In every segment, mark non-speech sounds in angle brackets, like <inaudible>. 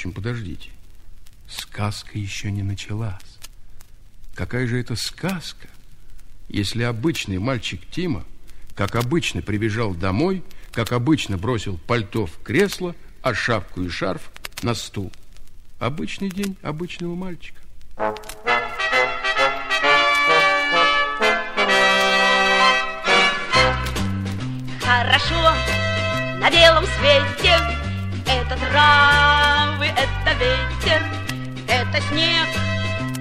Впрочем, подождите. Сказка еще не началась. Какая же это сказка, если обычный мальчик Тима, как обычно, прибежал домой, как обычно бросил пальто в кресло, а шапку и шарф на стул. Обычный день обычного мальчика. Хорошо на белом свете ветер, это снег,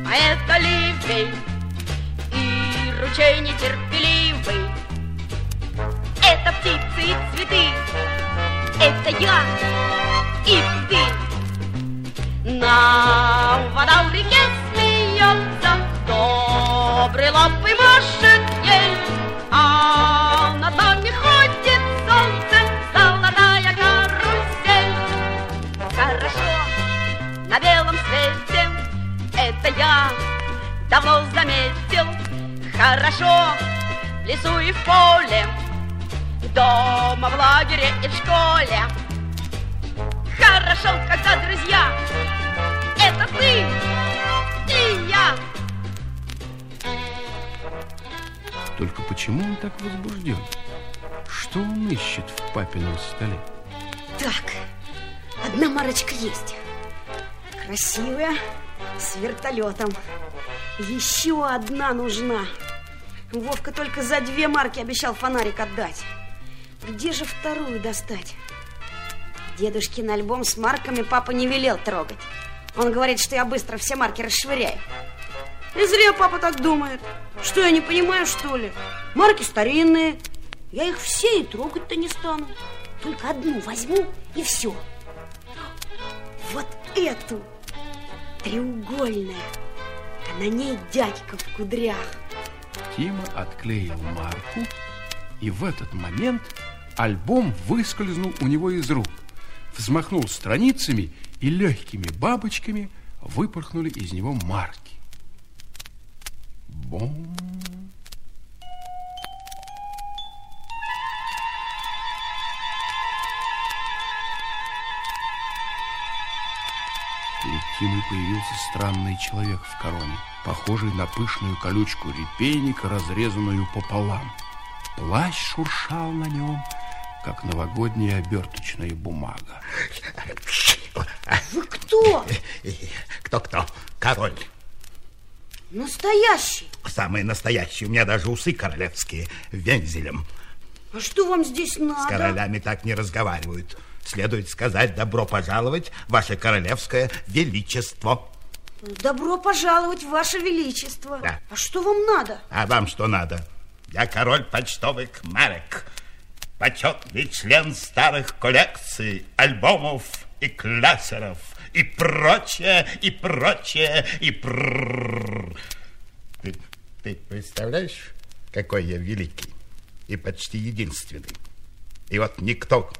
а это ливень. И ручей нетерпеливый. Это птицы и цветы, это я Хорошо в лесу и в поле Дома, в лагере и в школе Хорошо, когда друзья Это ты и я Только почему он так возбужден? Что он ищет в папином столе? Так, одна марочка есть. Красивая, с вертолетом. Еще одна нужна. Вовка только за две марки обещал фонарик отдать. Где же вторую достать? Дедушкин альбом с марками папа не велел трогать. Он говорит, что я быстро все марки расшвыряю. И зря папа так думает. Что, я не понимаю, что ли? Марки старинные. Я их все и трогать-то не стану. Только одну возьму и все. Вот эту. Треугольная. А на ней дядька в кудрях. Тима отклеил марку, и в этот момент альбом выскользнул у него из рук, взмахнул страницами, и легкими бабочками выпорхнули из него марки. Бом! Тимой появился странный человек в короне, похожий на пышную колючку репейника, разрезанную пополам. Плащ шуршал на нем, как новогодняя оберточная бумага. Вы кто? Кто-кто? Король. Настоящий. Самый настоящий. У меня даже усы королевские, вензелем. А что вам здесь С надо? королями так не разговаривают. Следует сказать добро пожаловать, ваше королевское величество. Добро пожаловать, Ваше Величество. Да. А что вам надо? А вам что надо? Я король почтовых марок. Почетный член старых коллекций, альбомов и клясеров. И прочее, и прочее, и прррр. Ты, ты представляешь, какой я великий и почти единственный? И вот никто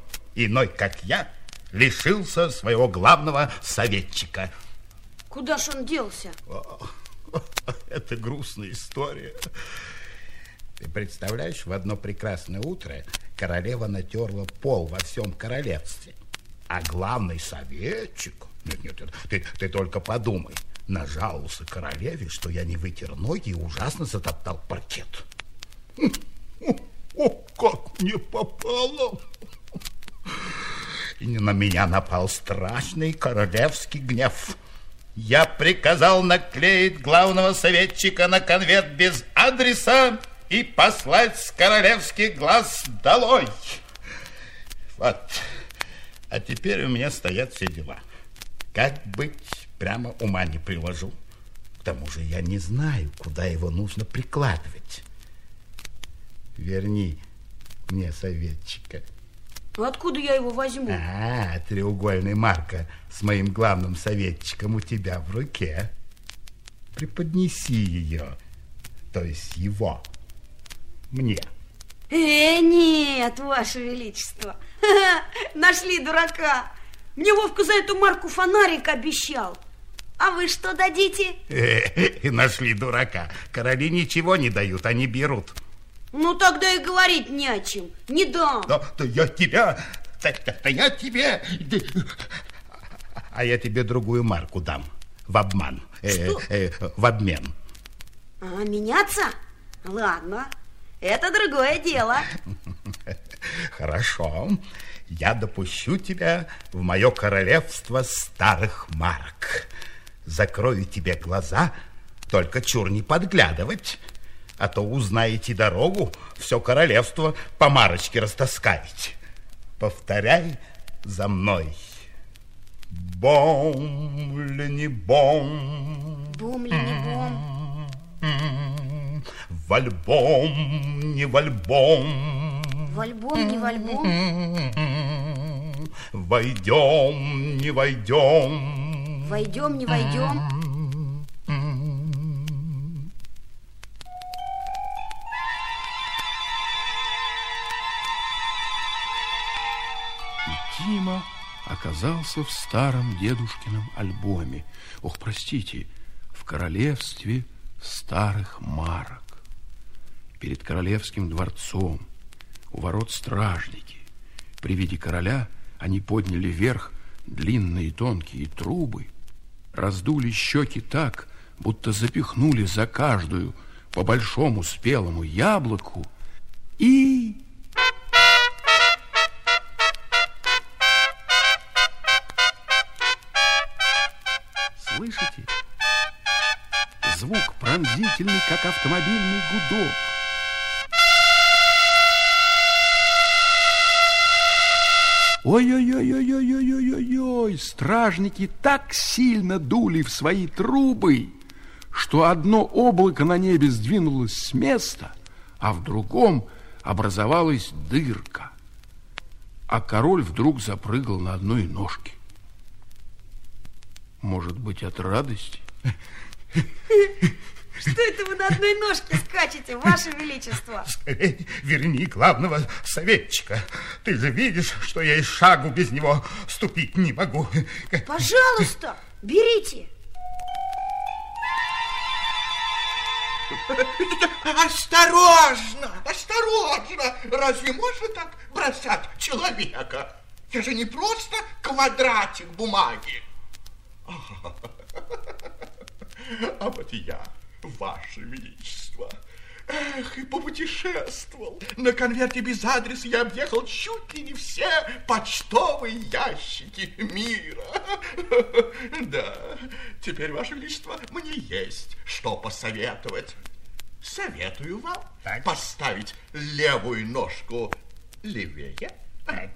иной, как я, лишился своего главного советчика. Куда ж он делся? Это грустная история. Ты представляешь, в одно прекрасное утро королева натерла пол во всем королевстве. А главный советчик... Нет, нет, нет, ты, ты только подумай. Нажаловался королеве, что я не вытер ноги и ужасно затоптал паркет. О, о, как мне попало! И на меня напал страшный королевский гнев. Я приказал наклеить главного советчика на конверт без адреса и послать с королевских глаз долой. Вот. А теперь у меня стоят все дела. Как быть, прямо ума не приложу. К тому же я не знаю, куда его нужно прикладывать. Верни мне советчика. Ну, откуда я его возьму? А, треугольная марка с моим главным советчиком у тебя в руке. Преподнеси ее, то есть его, мне. Э, нет, Ваше Величество. <laughs> Нашли дурака. Мне Вовка за эту марку фонарик обещал. А вы что дадите? И <laughs> нашли дурака. Короли ничего не дают, они берут. Ну, тогда и говорить не о чем. Не дам. Да, да я тебя, да, да- да я тебе... да- А я тебе другую марку дам. В обман. Э, э, в обмен. А, меняться? Ладно, это другое дело. <laughs> Хорошо. Я допущу тебя в мое королевство старых марок. Закрою тебе глаза, только чур не подглядывать, а то узнаете дорогу, все королевство по марочке растаскаете. Повторяй за мной. Бом ли не бом? Бум ли не бум? В альбом, не в альбом. В альбом, не в альбом? Войдем, не войдем. Войдем, не войдем? Оказался в старом дедушкином альбоме. Ох, простите, в королевстве старых марок. Перед королевским дворцом, у ворот стражники. При виде короля они подняли вверх длинные тонкие трубы, раздули щеки так, будто запихнули за каждую по большому спелому яблоку и... Слышите? Звук пронзительный, как автомобильный гудок. Ой-ой-ой-ой-ой-ой-ой-ой! Стражники так сильно дули в свои трубы, что одно облако на небе сдвинулось с места, а в другом образовалась дырка. А король вдруг запрыгал на одной ножке. Может быть, от радости? Что это вы на одной ножке скачете, Ваше Величество? Скорей верни главного советчика. Ты же видишь, что я и шагу без него ступить не могу. Пожалуйста, берите. Осторожно, осторожно! Разве можно так бросать человека? Я же не просто квадратик бумаги. <laughs> А вот я, ваше величество, эх, и попутешествовал. На конверте без адреса я объехал чуть ли не все почтовые ящики мира. <laughs> Да, теперь, ваше величество, мне есть что посоветовать. Советую вам Так. поставить левую ножку левее,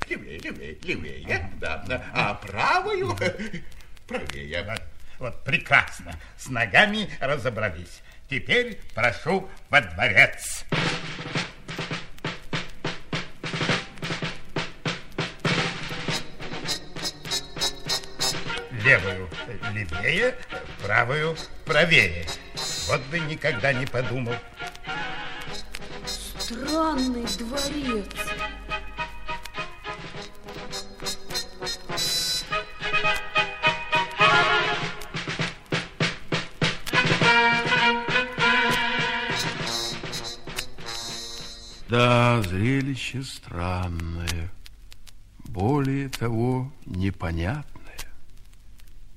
левее, левее, левее, да, а правую <laughs> правее. Вот, вот прекрасно. С ногами разобрались. Теперь прошу во дворец. Левую левее, правую правее. Вот бы никогда не подумал. Странный дворец. Да, зрелище странное, более того, непонятное.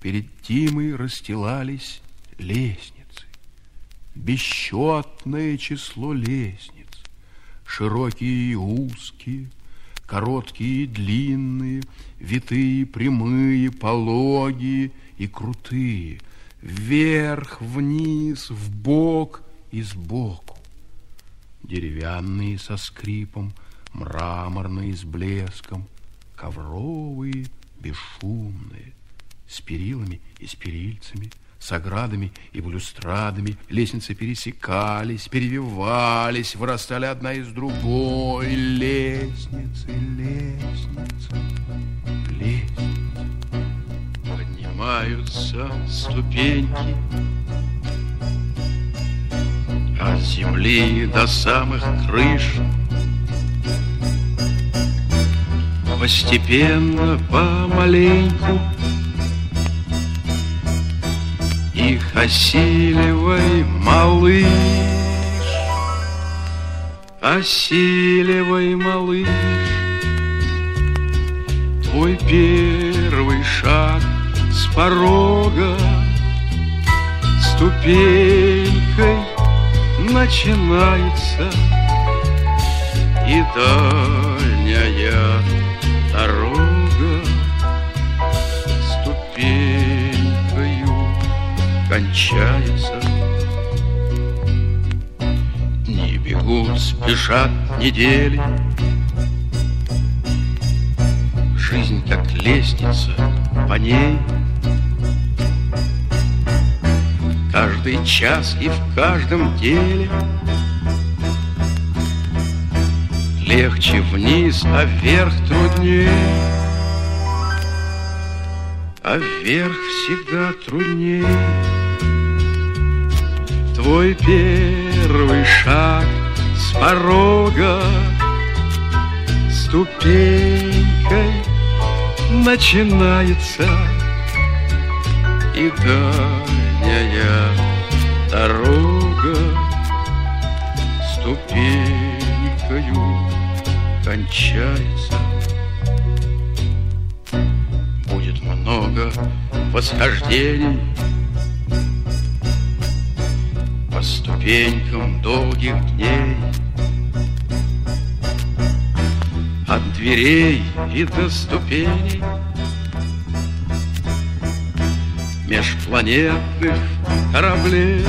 Перед Тимой расстилались лестницы, бесчетное число лестниц, широкие и узкие, короткие и длинные, витые, прямые, пологие и крутые, вверх, вниз, вбок и сбоку деревянные со скрипом, мраморные с блеском, ковровые, бесшумные, с перилами и с перильцами, с оградами и балюстрадами. Лестницы пересекались, перевивались, вырастали одна из другой. Лестницы, лестницы, лестницы. Поднимаются ступеньки от земли до самых крыш. Постепенно, помаленьку Их осиливай, малыш Осиливай, малыш Твой первый шаг с порога ступенькой начинается и дальняя дорога ступенькою кончается. Не бегут, спешат недели, Жизнь как лестница, по ней Каждый час и в каждом деле Легче вниз, а вверх труднее А вверх всегда труднее Твой первый шаг с порога Ступенькой начинается. И дальняя Ступенькою кончается. Будет много восхождений По ступенькам долгих дней. От дверей и до ступеней Межпланетных кораблей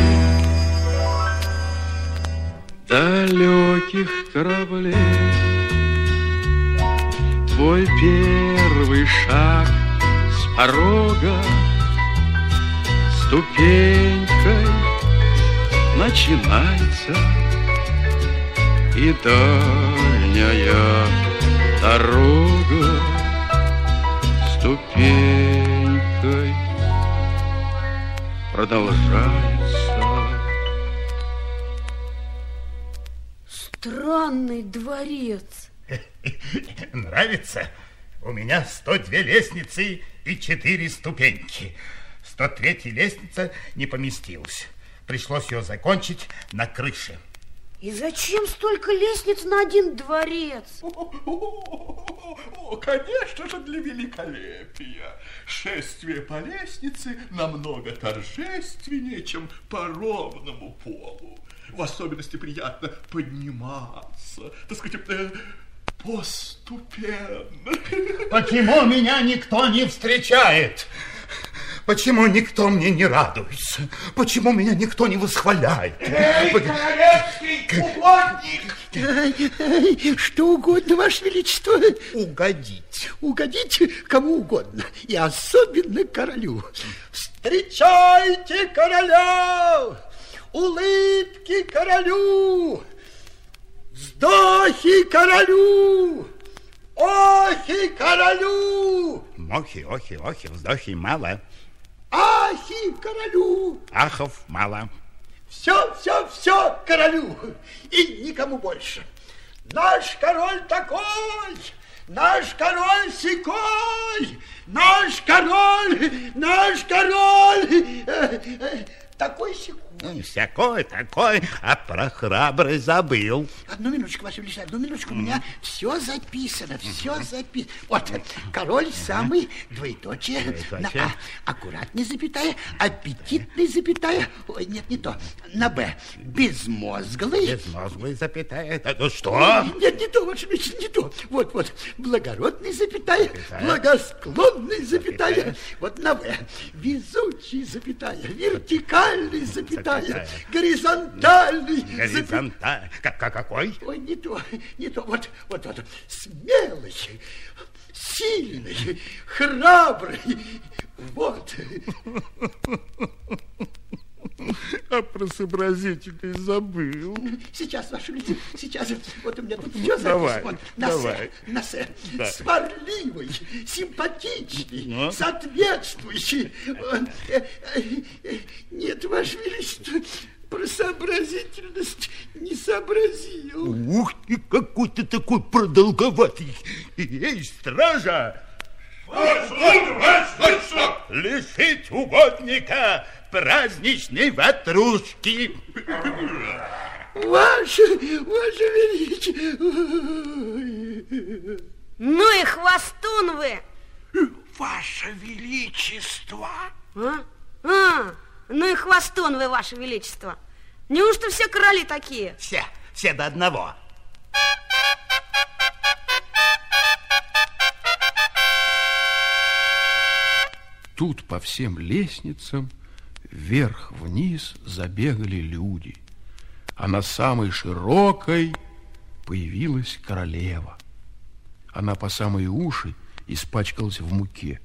Далеких кораблей. Твой первый шаг с порога Ступенькой начинается И дальняя дорога Ступенькой продолжается Странный дворец. <laughs> Нравится? У меня 102 лестницы и 4 ступеньки. 103 лестница не поместилась. Пришлось ее закончить на крыше. И зачем столько лестниц на один дворец? <laughs> О, конечно же, для великолепия. Шествие по лестнице намного торжественнее, чем по ровному полу. В особенности приятно подниматься, так сказать, э, поступенно. Почему меня никто не встречает? Почему никто мне не радуется? Почему меня никто не восхваляет? Эй, королевский угодник! Что угодно, Ваше Величество. Угодить. Угодить кому угодно, и особенно королю. Встречайте короля! Улыбки королю! Вздохи королю! Охи королю! Мохи, охи, охи, вздохи мало. Ахи королю! Ахов мало. Все, все, все королю! И никому больше. Наш король такой! Наш король сикой! Наш король! Наш король! Э, э, Такой секунд. Ну, всякой такой, а про храбрость забыл. Одну минуточку, Ваше Величество, одну минуточку. У меня все записано, все записано. Вот, король самый, двоеточие, на Двоеточие. А, аккуратный запятая, аппетитный запятая, ой, нет, не то, на Б, безмозглый. Безмозглый запятая. Это ну что? Нет, не то, Ваше Величество, не то. Вот, вот, благородный запятая, Запятая. благосклонный запятая. Запятая. Вот на В, везучий запятая, вертикальный запятая, Запятая. горизонтальный запятая. Горизонталь. Как, как- какой? Ой, не то, не то, вот, вот, вот, смелый, сильный, храбрый, вот. <laughs> А про сообразительный забыл. Сейчас, Ваше Величество, сейчас, вот у меня тут все давай, записано. Вот, давай. «С», на «С», Да. сварливый, симпатичный, Ну? соответствующий. Э, э, э, Нет, Ваше Величество, про сообразительность не сообразил. Ух ты, какой ты такой продолговатый. Эй, стража! Лишить угодника праздничной ватрушки. Ваше, Ваше Величество. Ну и хвостун вы! Ваше Величество. А? А, ну и хвостун вы, Ваше Величество. Неужто все короли такие? Все, все до одного. Тут по всем лестницам вверх-вниз забегали люди, а на самой широкой появилась королева. Она по самые уши испачкалась в муке.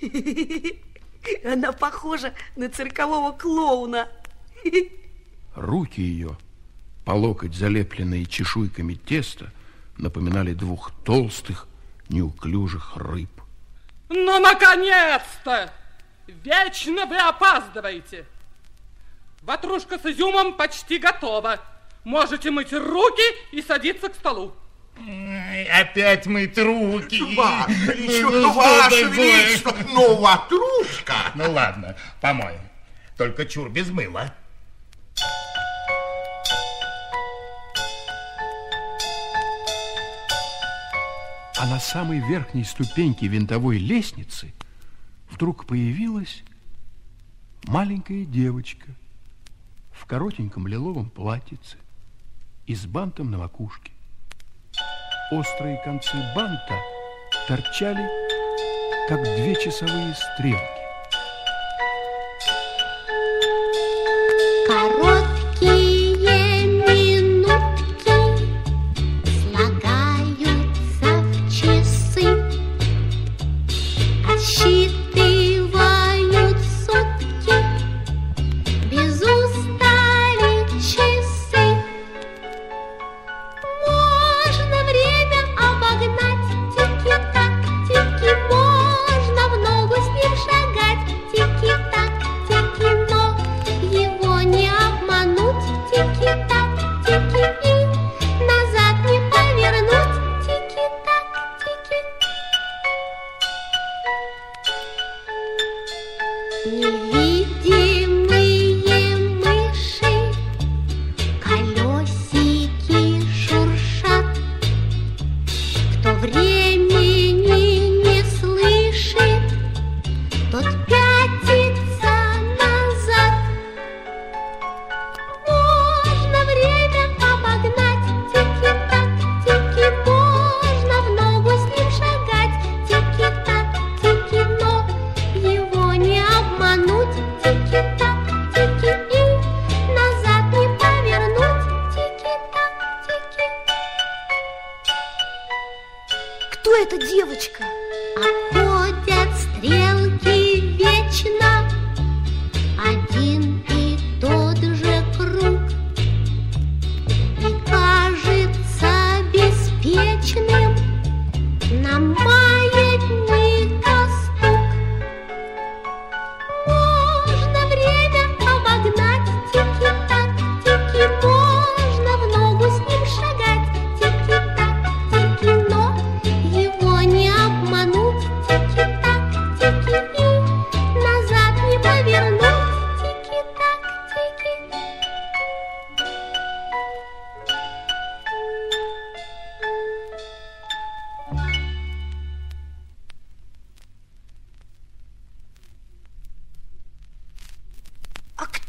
<laughs> Она похожа на циркового клоуна. Руки ее, по локоть залепленные чешуйками теста, напоминали двух толстых, неуклюжих рыб. Ну, наконец-то! Вечно вы опаздываете. Ватрушка с изюмом почти готова. Можете мыть руки и садиться к столу. Опять мыть руки. Ваше Ну, Величество, ну, Ваше? Величество, ну, ватрушка. Ну ладно, помоем. Только чур без мыла. А на самой верхней ступеньке винтовой лестницы вдруг появилась маленькая девочка в коротеньком лиловом платьице и с бантом на макушке. Острые концы банта торчали, как две часовые стрелки. Короткие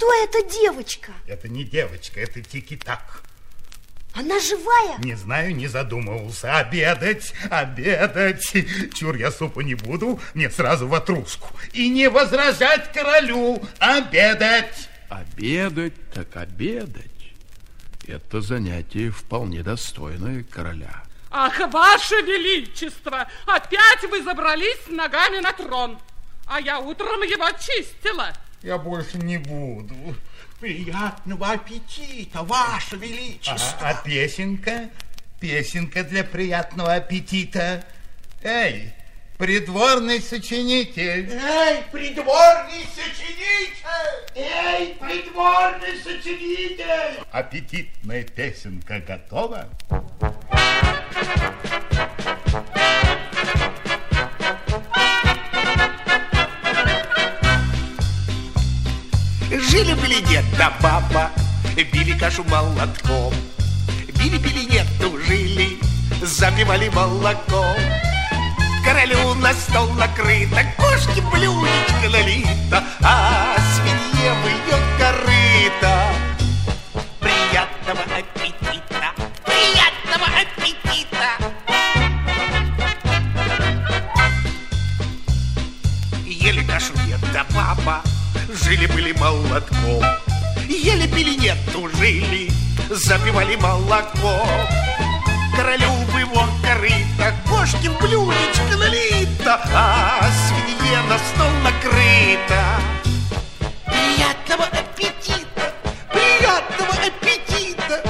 Кто эта девочка? Это не девочка, это тики-так. Она живая? Не знаю, не задумывался. Обедать, обедать. Чур, я супа не буду, мне сразу ватрушку. И не возражать королю. Обедать. Обедать так обедать. Это занятие вполне достойное короля. Ах, ваше величество, опять вы забрались ногами на трон. А я утром его чистила. Я больше не буду. Приятного аппетита, Ваше А, Величество. а песенка? Песенка для приятного аппетита. Эй, придворный сочинитель. Эй, придворный сочинитель! Эй, придворный сочинитель! Аппетитная песенка готова? Жили-были дед да баба, били кашу молотком. Били-били нету, жили, запивали молоком. Королю на стол накрыто, кошки блюдечко налито, а свинье в ее жили-были молотком. Ели пили нету, жили, запивали молоком. Королю в его корыто, кошки в блюдечко налито, а свинье на стол накрыто. Приятного аппетита! Приятного аппетита!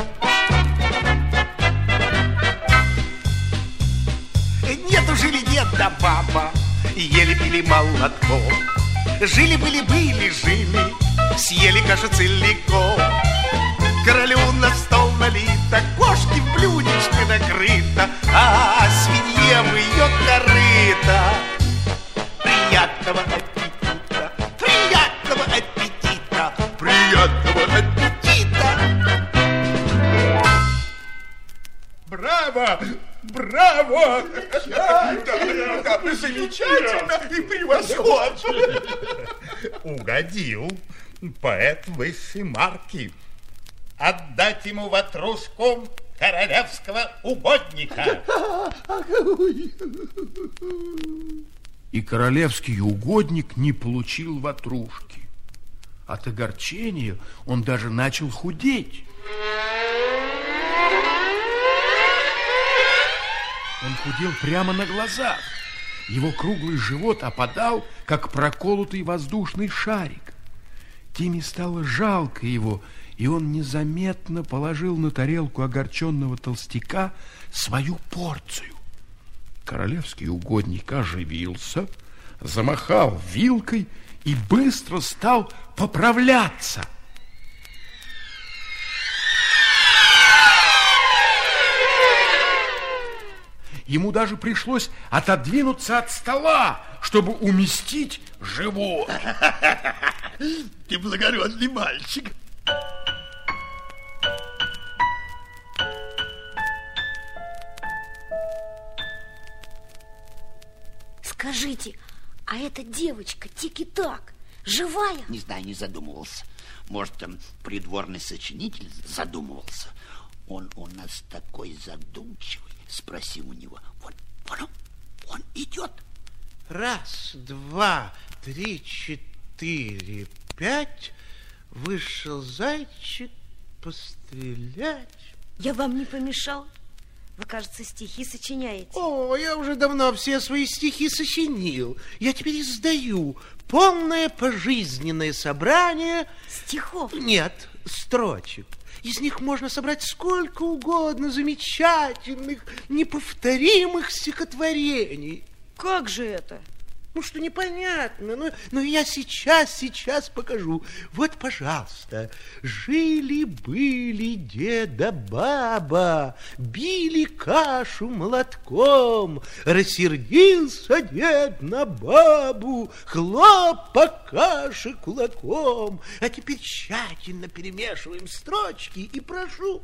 Нету жили нет да баба, ели пили молотком. Жили-были-были, жили, съели кашу целиком. Королю на стол налито, кошки в блюдечко накрыто, а свинье в ее корыто. Приятного Браво! Да, да, да, замечательно и превосходно! Угодил. Поэт высшей марки. Отдать ему ватрушку королевского угодника. И королевский угодник не получил ватрушки. От огорчения он даже начал худеть. Он худел прямо на глазах. Его круглый живот опадал, как проколотый воздушный шарик. Тиме стало жалко его, и он незаметно положил на тарелку огорченного толстяка свою порцию. Королевский угодник оживился, замахал вилкой и быстро стал поправляться. Ему даже пришлось отодвинуться от стола, чтобы уместить живот. <laughs> Ты благородный мальчик. Скажите, а эта девочка Тики-Так живая? Не знаю, не задумывался. Может, там придворный сочинитель задумывался. Он у нас такой задумчивый. Спроси у него. Вот, вот он, он идет. Раз, два, три, четыре, пять. Вышел зайчик пострелять. Я вам не помешал? Вы, кажется, стихи сочиняете. О, я уже давно все свои стихи сочинил. Я теперь издаю полное пожизненное собрание... Стихов? Нет, строчек. Из них можно собрать сколько угодно замечательных, неповторимых стихотворений. Как же это? Ну, что непонятно. Ну, ну, я сейчас, сейчас покажу. Вот, пожалуйста. Жили-были деда баба, били кашу молотком. Рассердился дед на бабу, хлоп по каше кулаком. А теперь тщательно перемешиваем строчки и прошу.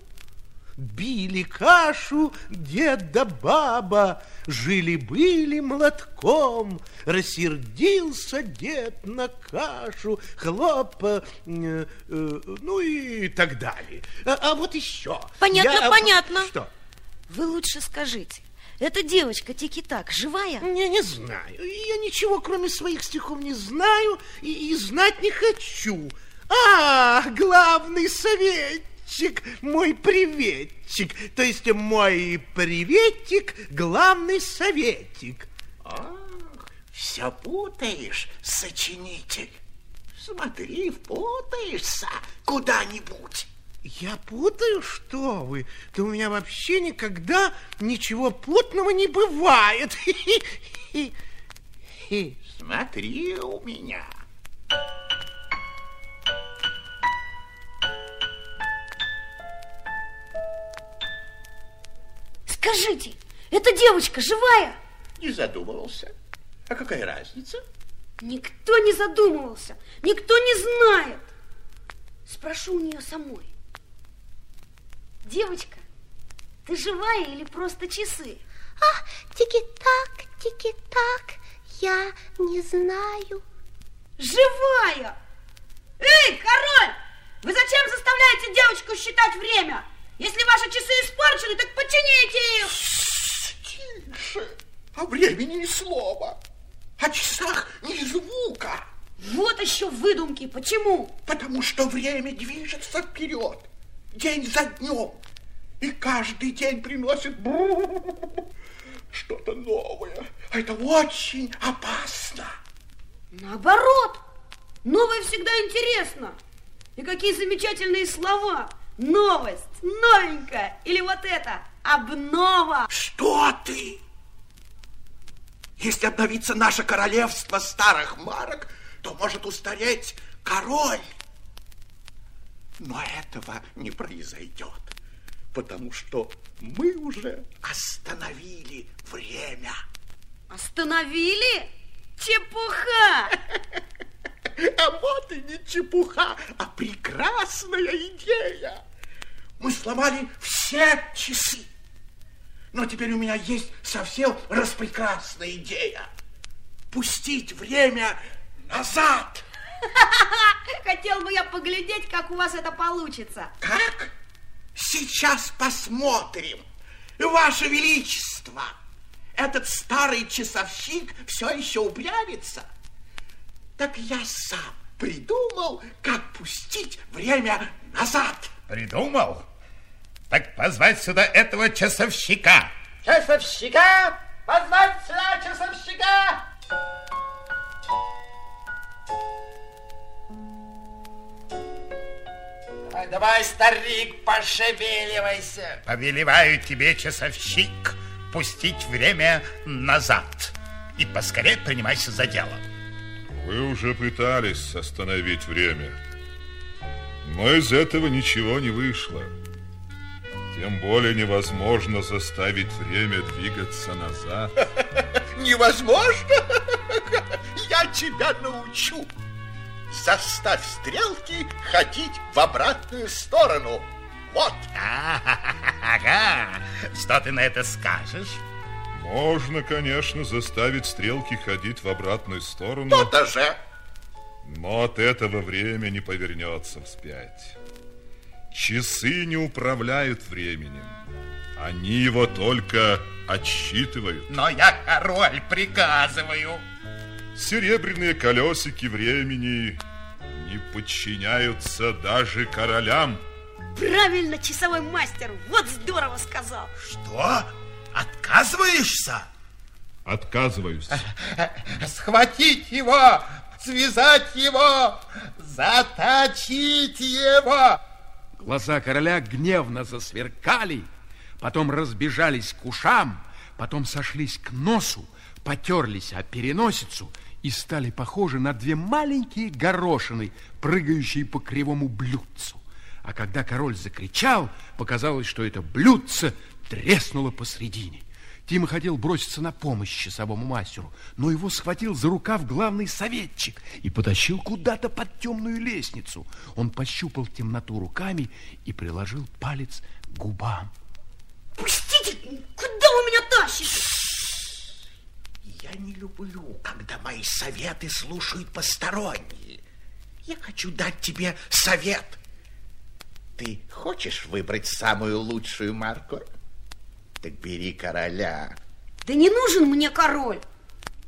Били кашу дед да баба, Жили-были молотком, Рассердился дед на кашу, Хлоп, э, э, ну и так далее. А, а вот еще. Понятно, Я- понятно. Что? Вы лучше скажите, эта девочка Тики-Так живая? Не, не знаю. Я ничего, кроме своих стихов, не знаю и, и знать не хочу. А, главный советчик, мой приветчик, то есть мой приветик, главный советик. Все путаешь, сочинитель. Смотри, впутаешься куда-нибудь. Я путаю, что вы? Да у меня вообще никогда ничего путного не бывает. <laughs> Смотри у меня. Скажите, эта девочка живая? Не задумывался. А какая разница? Никто не задумывался, никто не знает. Спрошу у нее самой. Девочка, ты живая или просто часы? А, тики-так, тики-так, я не знаю. Живая! Эй, король! Вы зачем заставляете девочку считать время? Если ваши часы испорчены, так почините их! Тише! О времени ни слова, о часах ни звука. Вот еще выдумки. Почему? Потому что время движется вперед, день за днем. И каждый день приносит что-то новое. А это очень опасно. Наоборот, новое всегда интересно. И какие замечательные слова. Новость, новенькая. Или вот это, обнова. Что ты? Если обновится наше королевство старых марок, то может устареть король. Но этого не произойдет, потому что мы уже остановили время. Остановили? Чепуха! <laughs> А вот и не чепуха, а прекрасная идея. Мы сломали все часы. Но теперь у меня есть совсем распрекрасная идея. Пустить время назад. <laughs> Хотел бы я поглядеть, как у вас это получится. Как? Сейчас посмотрим. Ваше Величество, этот старый часовщик все еще упрямится. Так я сам придумал, как пустить время назад. Придумал? Так позвать сюда этого часовщика. Часовщика! Позвать сюда часовщика! Давай, давай, старик, пошевеливайся. Повелеваю тебе, часовщик, пустить время назад. И поскорее принимайся за дело. Вы уже пытались остановить время. Но из этого ничего не вышло. Тем более невозможно заставить время двигаться назад. <laughs> Невозможно? <laughs> Я тебя научу. Заставь стрелки ходить в обратную сторону. Вот. <laughs> Ага. Что ты на это скажешь? Можно, конечно, заставить стрелки ходить в обратную сторону. То-то же. Но от этого время не повернется вспять. Часы не управляют временем. Они его только отсчитывают. Но я король, приказываю. Серебряные колесики времени не подчиняются даже королям. Правильно, часовой мастер. Вот здорово сказал. Что? Отказываешься? Отказываюсь. Схватить его, связать его, заточить его. Глаза короля гневно засверкали, потом разбежались к ушам, потом сошлись к носу, потерлись о переносицу и стали похожи на две маленькие горошины, прыгающие по кривому блюдцу. А когда король закричал, показалось, что это блюдце треснуло посредине. Тима хотел броситься на помощь часовому мастеру, но его схватил за рукав главный советчик и потащил куда-то под темную лестницу. Он пощупал темноту руками и приложил палец к губам. Пустите! Куда вы меня тащите? Я не люблю, когда мои советы слушают посторонние. Я хочу дать тебе совет. Ты хочешь выбрать самую лучшую марку? Так бери короля. Да не нужен мне король.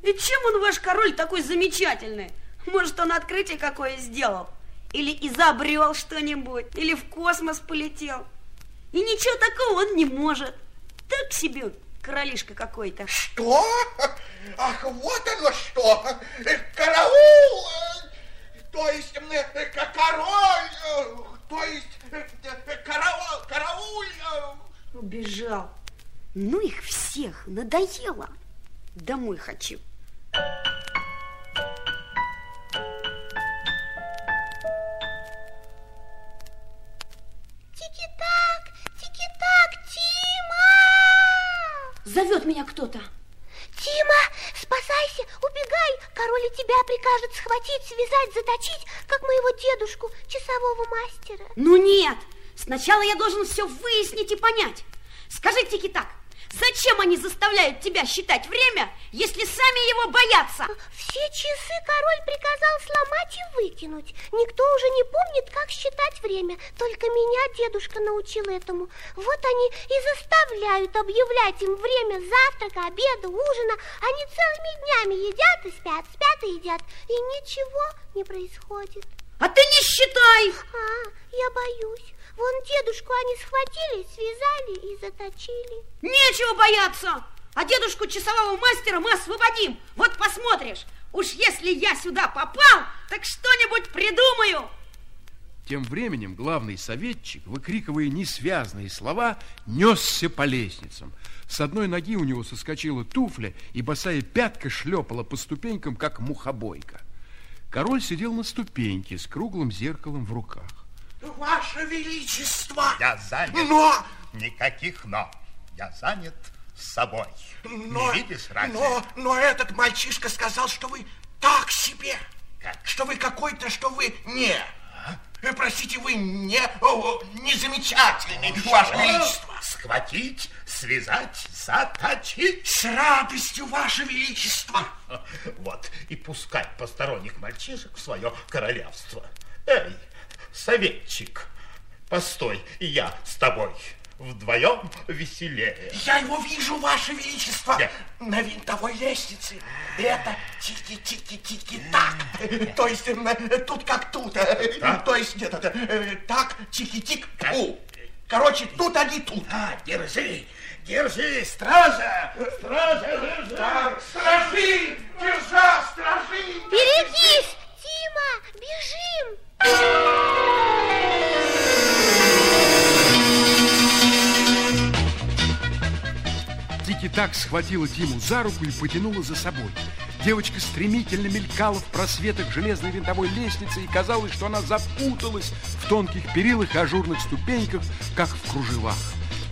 И чем он, ваш король, такой замечательный? Может, он открытие какое сделал? Или изобрел что-нибудь? Или в космос полетел? И ничего такого он не может. Так себе королишка какой-то. Что? Ах, вот оно что! Караул! То есть э, король, э, то есть э, караул, карауль! Убежал. Ну их всех, надоело. Домой хочу. Тики-так, тики-так, Тима! Зовет меня кто-то. Тима, спасайся, убегай. Король и тебя прикажет схватить, связать, заточить, как моего дедушку, часового мастера. Ну нет, сначала я должен все выяснить и понять. Скажи, Тики-так, Зачем они заставляют тебя считать время, если сами его боятся? Все часы король приказал сломать и выкинуть. Никто уже не помнит, как считать время. Только меня дедушка научил этому. Вот они и заставляют объявлять им время завтрака, обеда, ужина. Они целыми днями едят и спят, спят и едят. И ничего не происходит. А ты не считай! А, я боюсь. Вон дедушку они схватили, связали и заточили. Нечего бояться! А дедушку часового мастера мы освободим. Вот посмотришь. Уж если я сюда попал, так что-нибудь придумаю. Тем временем главный советчик, выкрикивая несвязные слова, несся по лестницам. С одной ноги у него соскочила туфля, и босая пятка шлепала по ступенькам, как мухобойка. Король сидел на ступеньке с круглым зеркалом в руках. Ваше Величество! Я занят. Но... Никаких «но». Я занят собой. Но, Не видишь разве? но, но этот мальчишка сказал, что вы так себе. Что вы какой-то, что вы не. Э, Простите, вы не, о, не замечательный, Ваше Что? Величество. Схватить, связать, заточить. С радостью, Ваше Величество. Вот, и пускать посторонних мальчишек в свое королевство. Эй, советчик, постой, я с тобой. Вдвоем веселее. Я его вижу, Ваше Величество, Где? на винтовой лестнице. Это тики-тики-тики-так. То есть тут как тут. То есть нет, это так, тики-тик, ту. Короче, тут они тут. А, держи, держи, стража, стража, держи. Так, стражи, держа, стражи. Берегись, Тима, бежим. Тики так схватила Тиму за руку и потянула за собой. Девочка стремительно мелькала в просветах железной винтовой лестницы, и казалось, что она запуталась в тонких перилах и ажурных ступеньках, как в кружевах.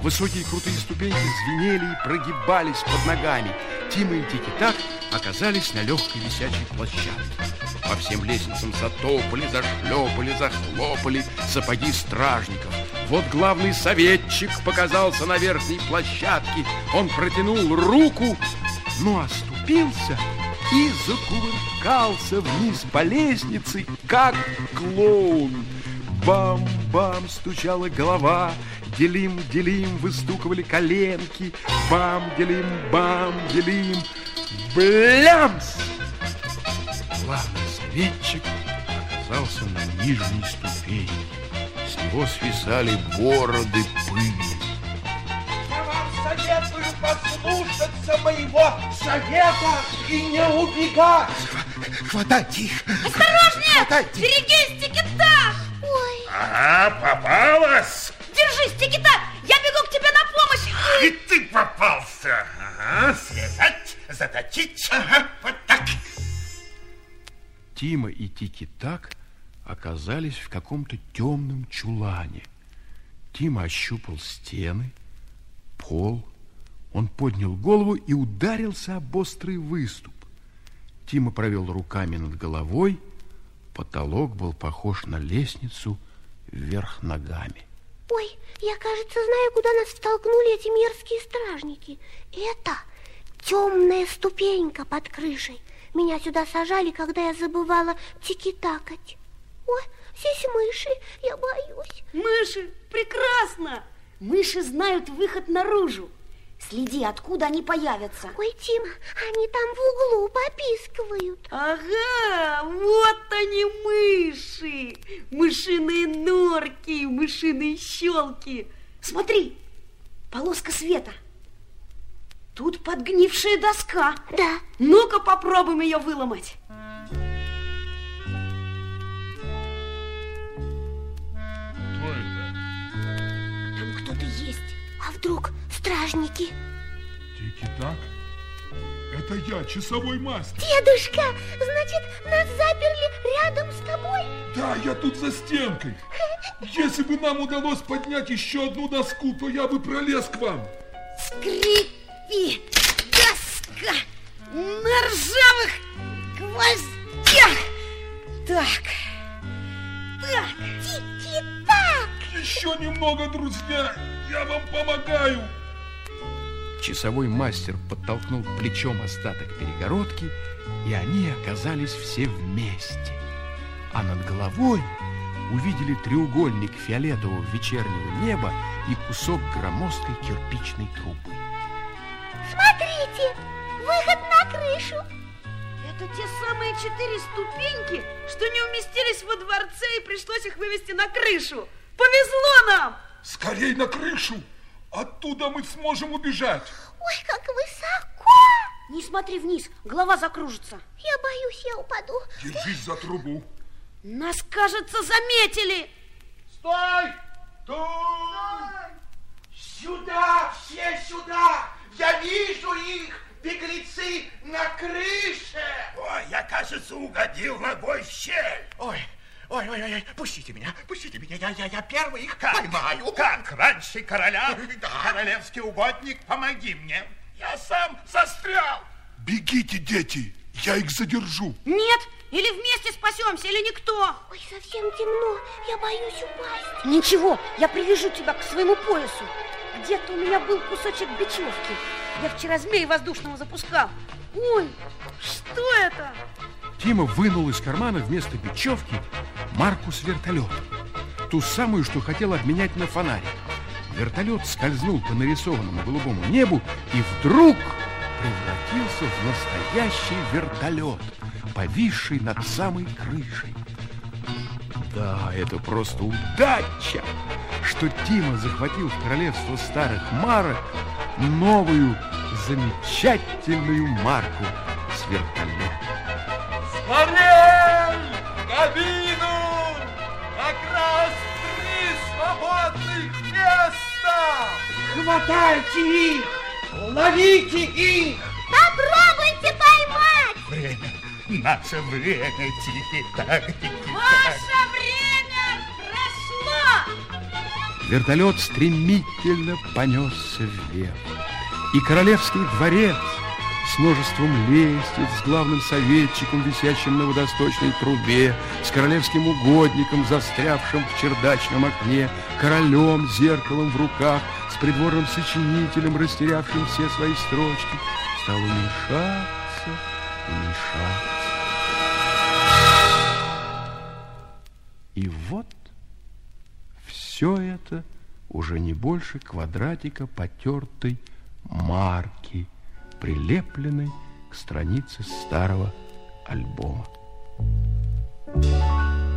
Высокие крутые ступеньки звенели и прогибались под ногами. Тима и Тики так оказались на легкой висячей площадке. По всем лестницам затопали, зашлепали, захлопали сапоги стражников. Вот главный советчик показался на верхней площадке. Он протянул руку, но оступился и закувыркался вниз по лестнице, как клоун. Бам-бам стучала голова, делим-делим выстуковали коленки, бам-делим, бам-делим, блямс! Главный советчик оказался на нижней ступени. С него свисали бороды пыли. Я вам советую послушаться моего совета и не убегать. Хватайте их. Осторожнее! Хватайте. Берегись, Тики-так! Ой, Ага, попалась. Держись, Тики-так! Я бегу к тебе на помощь! И ты попался. Ага, связать, заточить. Ага. Тима и Тики-так оказались в каком-то темном чулане. Тима ощупал стены, пол. Он поднял голову и ударился об острый выступ. Тима провел руками над головой. Потолок был похож на лестницу вверх ногами. ой, я, кажется, знаю, куда нас втолкнули эти мерзкие стражники. Это темная ступенька под крышей. Меня сюда сажали, когда я забывала тики-такать. Ой, здесь мыши, я боюсь. Мыши, прекрасно! Мыши знают выход наружу. Следи, откуда они появятся. Ой, Тима, они там в углу попискивают. Ага, вот они мыши. Мышиные норки, мышиные щелки. Смотри, полоска света. Тут подгнившая доска. Да. Ну-ка попробуем ее выломать. Кто это? Там кто-то есть. А вдруг стражники? Тики-так? Это я, часовой мастер. Дедушка, значит, нас заперли рядом с тобой? Да, я тут за стенкой. Если бы нам удалось поднять еще одну доску, то я бы пролез к вам. Скрипи, доска на ржавых гвоздях. Так, так. Тики-так! Еще немного, друзья. Я вам помогаю. Часовой мастер подтолкнул плечом остаток перегородки, и они оказались все вместе. А над головой увидели треугольник фиолетового вечернего неба и кусок громоздкой кирпичной трубы. Смотрите, выход на крышу. Это те самые четыре ступеньки, что не уместились во дворце и пришлось их вывести на крышу. Повезло нам! Скорей на крышу! Оттуда мы сможем убежать. Ой, как высоко! Не смотри вниз, голова закружится. Я боюсь, я упаду. Держись за трубу. Нас, кажется, заметили. Стой! Стой! Сюда, все сюда! Я вижу их! Беглецы на крыше! Ой, я, кажется, угодил ногой в щель. Ой, ой, ой, ой, пустите меня, пустите меня, я, я, я первый их как, поймаю. Как раньше короля, да. королевский угодник, помоги мне. Я сам застрял. Бегите, дети, я их задержу. Нет, или вместе спасемся, или никто. Ой, совсем темно, я боюсь упасть. Ничего, я привяжу тебя к своему поясу. Где-то у меня был кусочек бечевки. Я вчера змей воздушного запускал. Ой, что это? Тима вынул из кармана вместо бечевки марку с вертолета. Ту самую, что хотел обменять на фонарик. Вертолет скользнул по нарисованному голубому небу и вдруг превратился в настоящий вертолет, повисший над самой крышей. Да, это просто удача, что Тима захватил в королевство старых марок новую замечательную марку с вертолета. Скорей! В кабину! Как раз три свободных места! Хватайте их! Ловите их! Попробуйте поймать! Время, наше время, тики-так, Ваше Вертолет стремительно понесся вверх. И королевский дворец с множеством лестниц, с главным советчиком, висящим на водосточной трубе, с королевским угодником, застрявшим в чердачном окне, королем с зеркалом в руках, с придворным сочинителем, растерявшим все свои строчки, стал уменьшаться, уменьшаться. И вот все это уже не больше квадратика потертой марки, прилепленной к странице старого альбома. Thank you.